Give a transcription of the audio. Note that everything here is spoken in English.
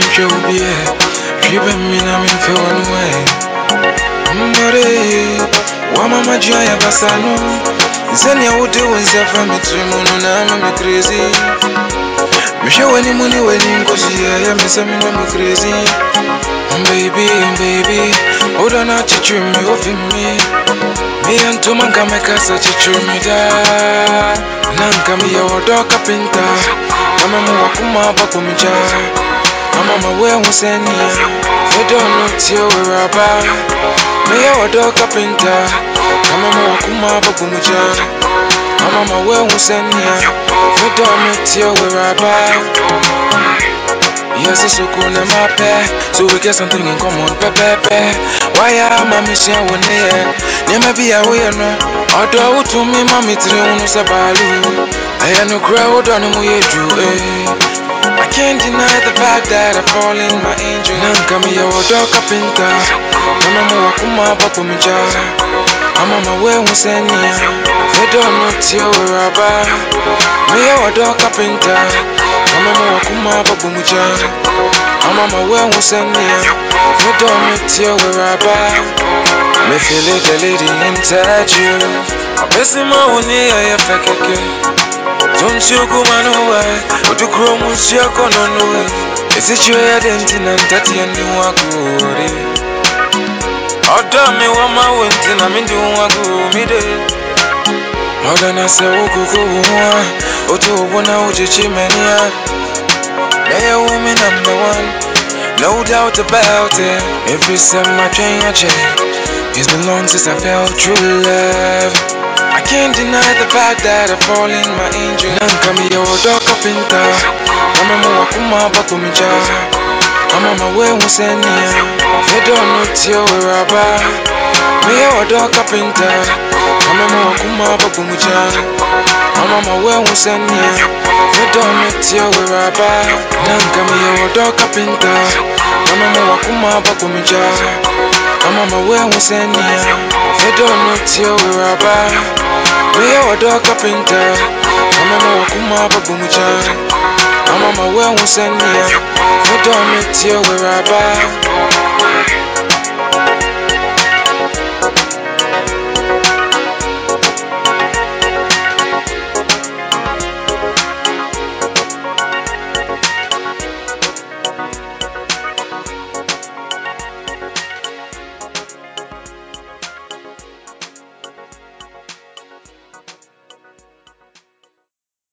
show be She been me na me feel one way Mbare Wa mama jia ya basano Zeni ya wote wenza fami trimuno na ama me crazy Misha weni muni weni ngozi ya ya misa mi na me crazy Baby, baby Hold on, I teach you me off me Me and two man come make us teach I'm on my way, I'm sending you. We don't know till we're about. Me, I was a carpenter. I'm on my kuma, babumuja. I'm on my way, I'm sending you. We don't know till we're about. Yes, it's so cool in my pair. So we get something in common, pepepe. Why am I missing one here? Never be away, no. Although to me, mommy, three, one, sabalu. I had no crowd on the way, drew, eh. I can't deny the fact that I fall in my angel. Nanka me your dog kapinta. Mama mo wakuma bako mija. Mama ma we husenia. Fedo no tiyo raba. Me your dog kapinta. Mama mo wakuma bako mija. Mama ma we husenia. Fedo no tiyo raba. Me feel it, the lady inside you. I miss him, I want to fekeke. Don't you go man away? What you grow, most you go no no way. Is it your identity and that you knew I go? Ọ̀dọ́ mi wọ́n máa wò ní na mi dùn wọn kú mi dé. Ọ̀dọ́ náà ṣe owó kókó wò wọ́n, ó tó owó náà ó jẹ́jẹ́ mẹ́ni á. Lẹ́yìn owó mi number one, no doubt about it. Every time I check, it's been long since I felt true love. I can't deny the fact that I fall in my angel. Nanka mi yo dog kapinta, mama mo wakuma bako mija. Mama ma we husenia, fedo no tiyo raba. Me yo dog kapinta, mama mo wakuma bako mija. Mama ma we husenia, fedo no tiyo raba. Nanka mi yo dog kapinta, mama mo wakuma bako mija. Mama ma we husenia, fedo no tiyo raba. Me yo dog kapinta, mama mo wakuma bako mija. Mama ma we tiyo raba.